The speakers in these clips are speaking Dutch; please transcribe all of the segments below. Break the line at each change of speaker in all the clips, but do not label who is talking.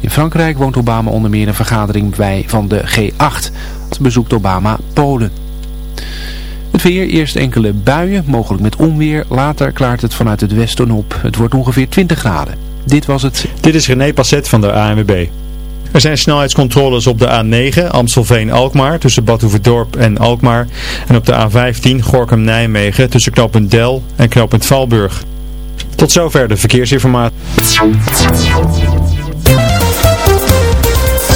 In Frankrijk woont Obama onder meer een vergadering bij van de G8. Ze bezoekt Obama Polen. Het weer, eerst enkele buien, mogelijk met onweer. Later klaart het vanuit het westen op. Het wordt ongeveer 20 graden. Dit was het.
Dit is René Passet van de ANWB. Er zijn snelheidscontroles op de A9 Amstelveen-Alkmaar tussen Badhoevedorp en Alkmaar. En op de A15 Gorkum-Nijmegen tussen knooppunt Del en knooppunt Valburg. Tot zover de verkeersinformatie.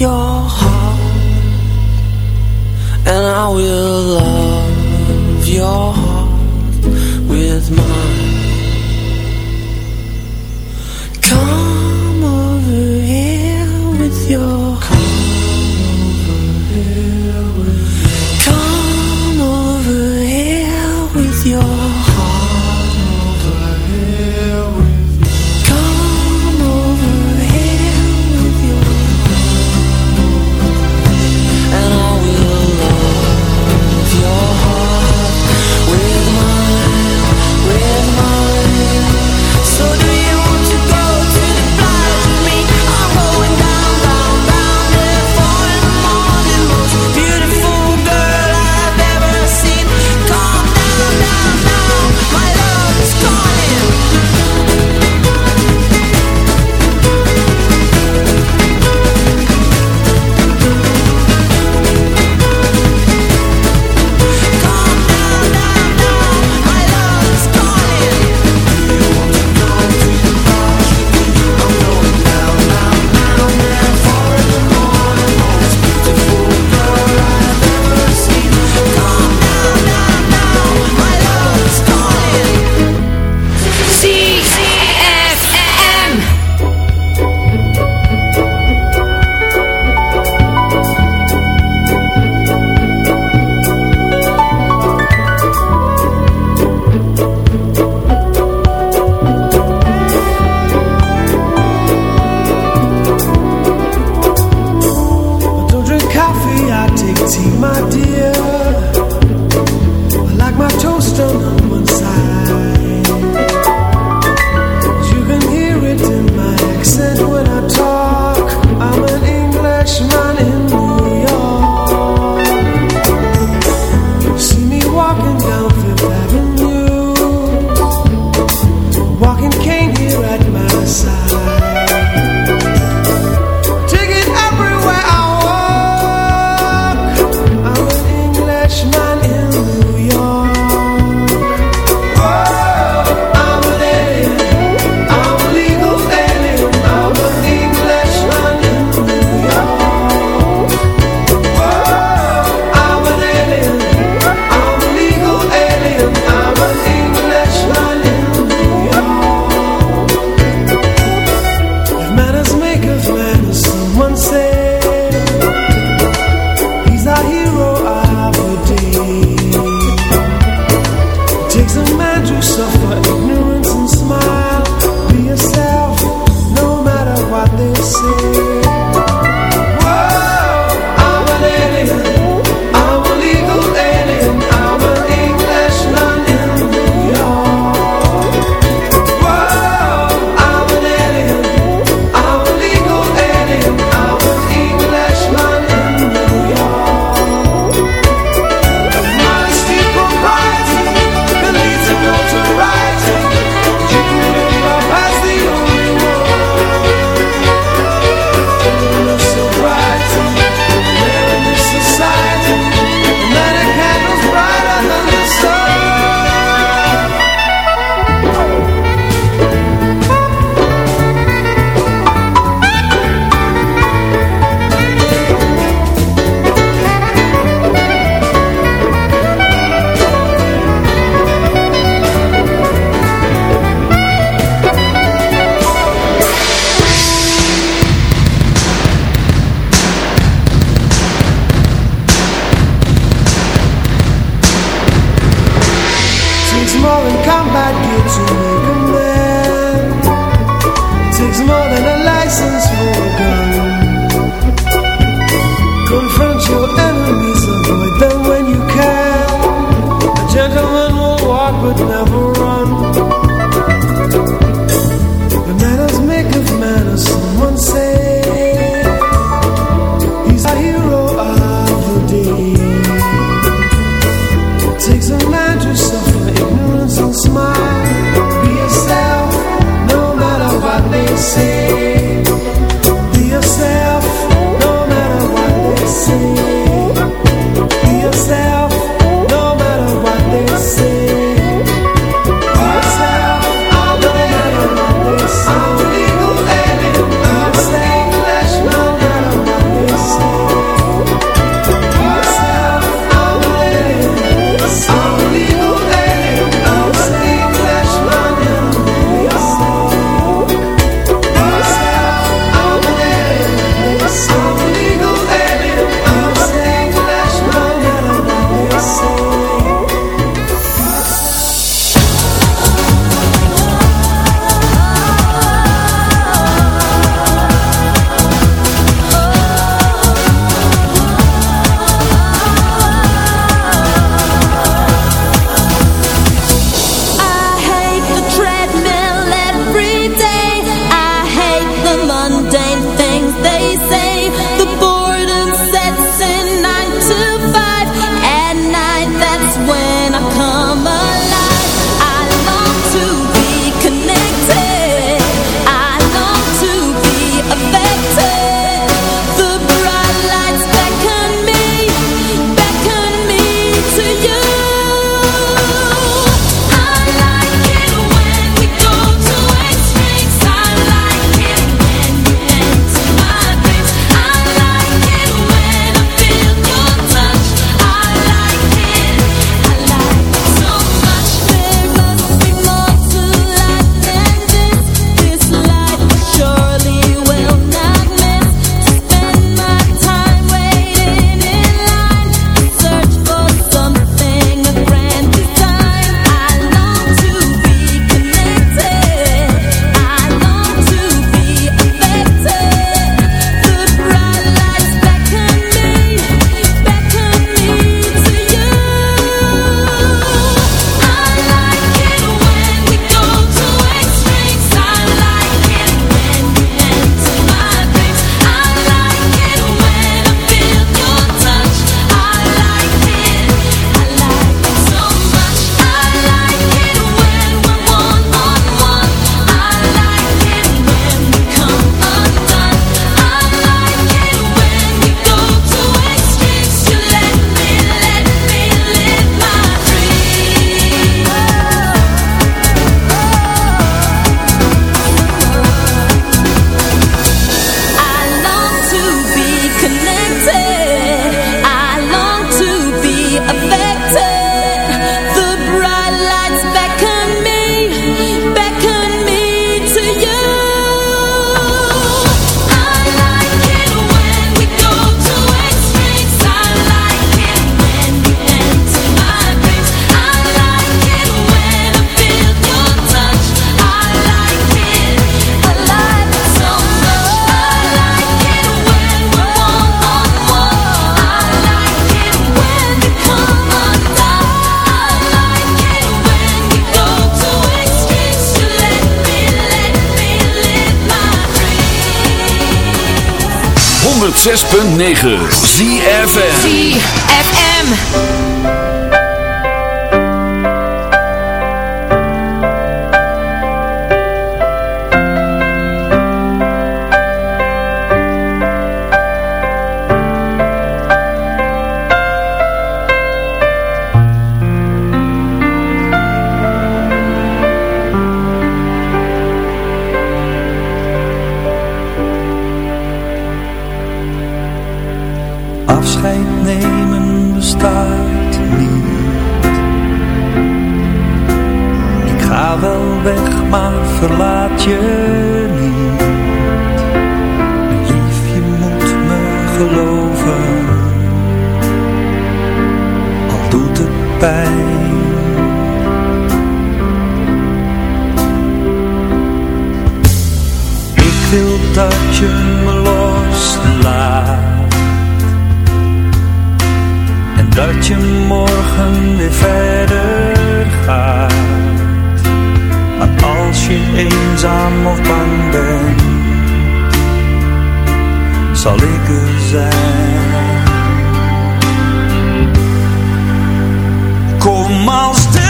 your heart and I will love your heart with mine.
106.9 ZFM
ZFM. eenzaam of zal ik er zijn. Kom als de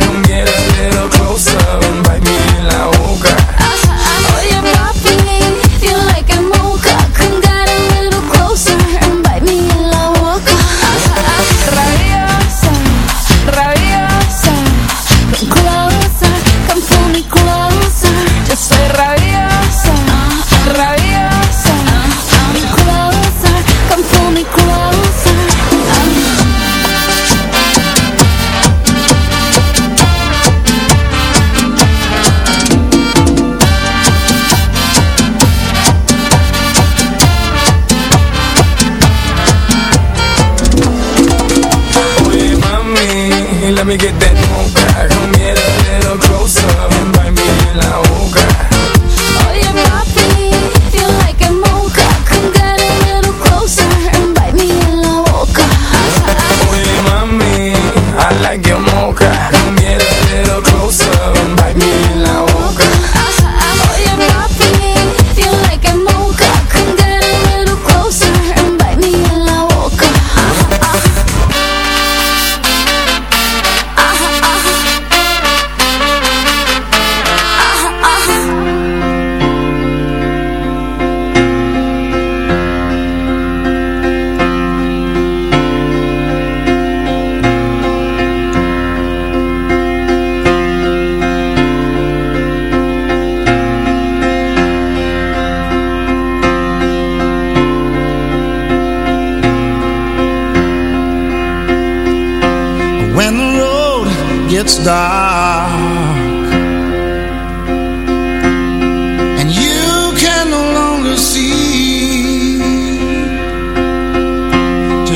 Come get a little closer, and bite me in la boca.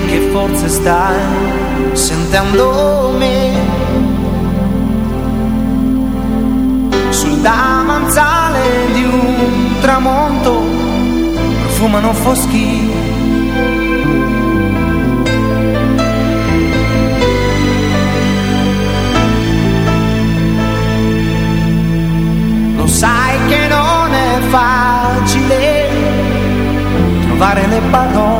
Te che forse stai sentendo me sul davanzale di un tramonto profumano foschi. Lo sai che non è facile trovare le parole,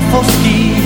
gridano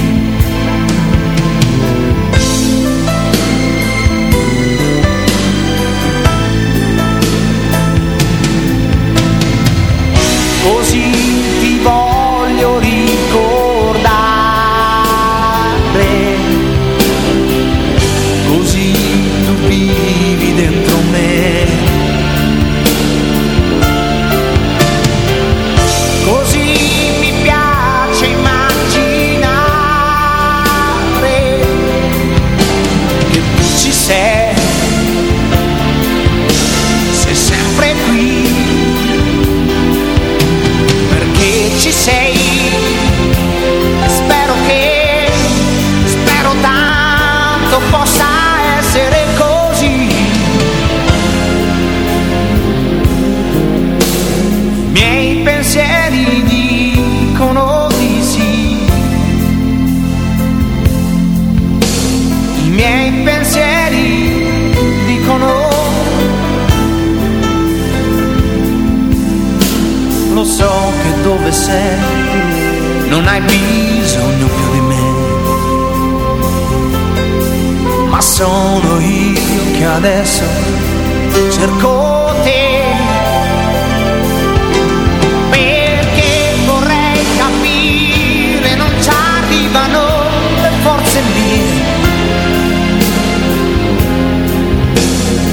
adesso cerco te. perché vorrei capire non ci arrivano le forze mie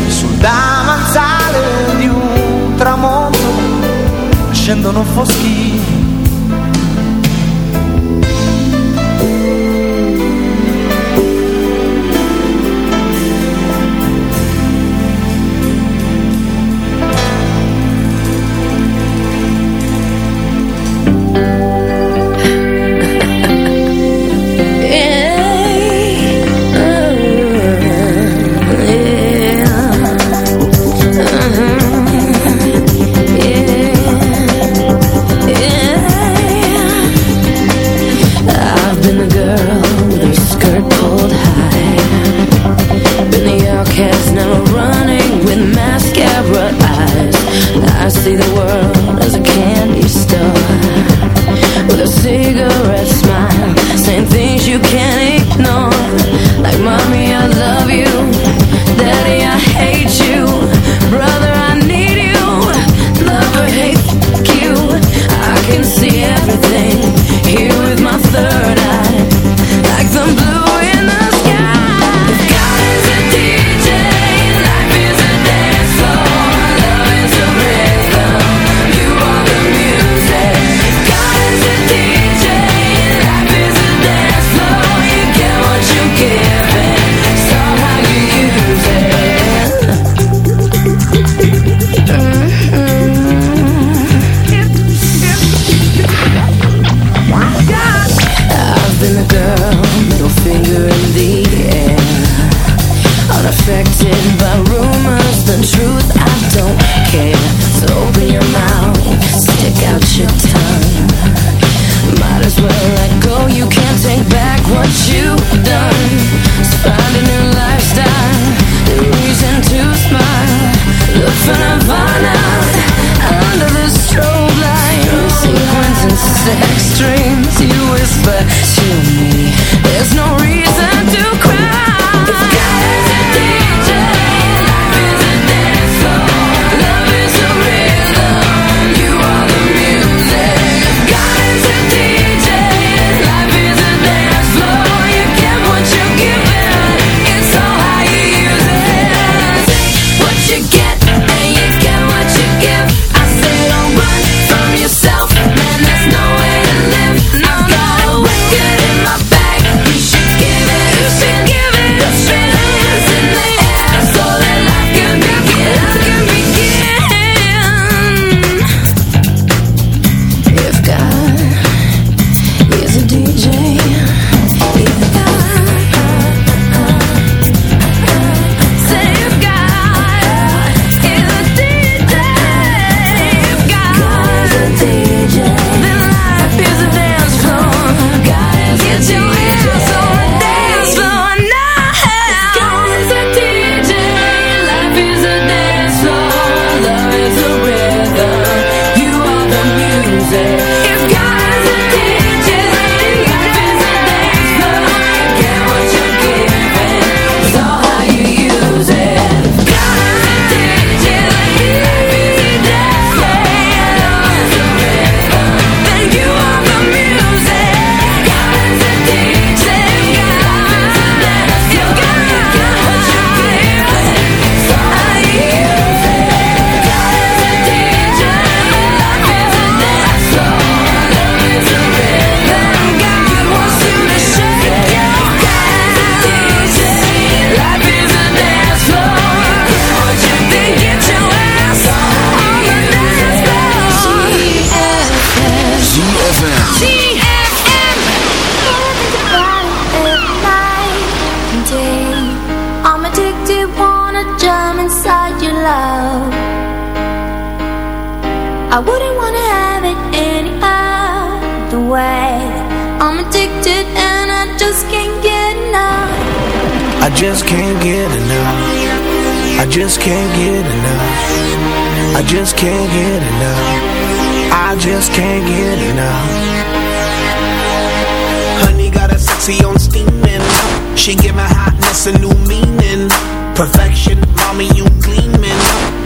sul davanzale di un tramonto scendono foschi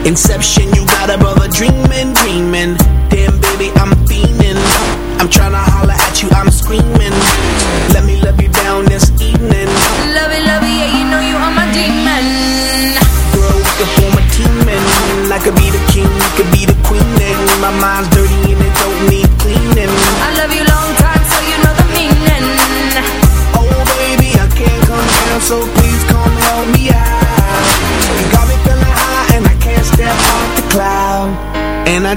Inception, you got a brother dreaming, dreaming. Damn, baby, I'm fiending. I'm trying to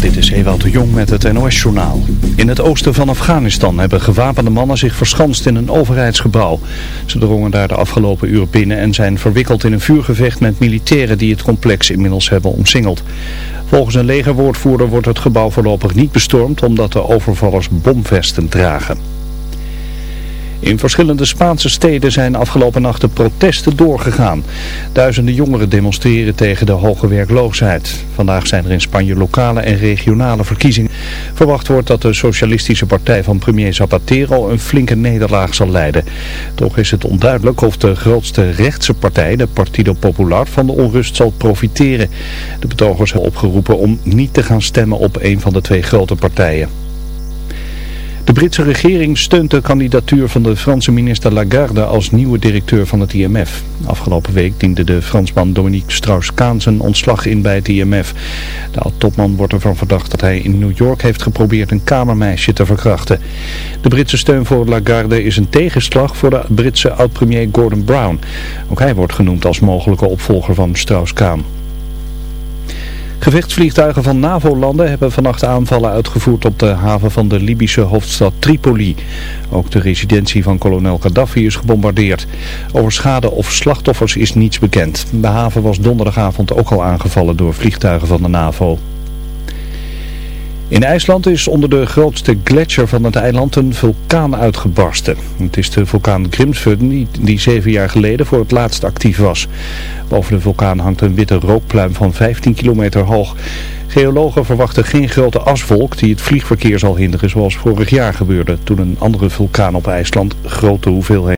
Dit is Ewald de Jong met het NOS-journaal. In het oosten van Afghanistan hebben gewapende mannen zich verschanst in een overheidsgebouw. Ze drongen daar de afgelopen uur binnen en zijn verwikkeld in een vuurgevecht met militairen die het complex inmiddels hebben omsingeld. Volgens een legerwoordvoerder wordt het gebouw voorlopig niet bestormd omdat de overvallers bomvesten dragen. In verschillende Spaanse steden zijn afgelopen nacht de protesten doorgegaan. Duizenden jongeren demonstreren tegen de hoge werkloosheid. Vandaag zijn er in Spanje lokale en regionale verkiezingen. Verwacht wordt dat de socialistische partij van premier Zapatero een flinke nederlaag zal leiden. Toch is het onduidelijk of de grootste rechtse partij, de Partido Popular, van de onrust zal profiteren. De betogers hebben opgeroepen om niet te gaan stemmen op een van de twee grote partijen. De Britse regering steunt de kandidatuur van de Franse minister Lagarde als nieuwe directeur van het IMF. Afgelopen week diende de Fransman Dominique Strauss-Kaan zijn ontslag in bij het IMF. De oud-topman wordt ervan verdacht dat hij in New York heeft geprobeerd een kamermeisje te verkrachten. De Britse steun voor Lagarde is een tegenslag voor de Britse oud-premier Gordon Brown. Ook hij wordt genoemd als mogelijke opvolger van Strauss-Kaan. Gevechtsvliegtuigen van NAVO-landen hebben vannacht aanvallen uitgevoerd op de haven van de Libische hoofdstad Tripoli. Ook de residentie van kolonel Gaddafi is gebombardeerd. Over schade of slachtoffers is niets bekend. De haven was donderdagavond ook al aangevallen door vliegtuigen van de NAVO. In IJsland is onder de grootste gletsjer van het eiland een vulkaan uitgebarsten. Het is de vulkaan Grimsvötn die, die zeven jaar geleden voor het laatst actief was. Boven de vulkaan hangt een witte rookpluim van 15 kilometer hoog. Geologen verwachten geen grote aswolk die het vliegverkeer zal hinderen zoals vorig jaar gebeurde toen een andere vulkaan op IJsland grote hoeveelheden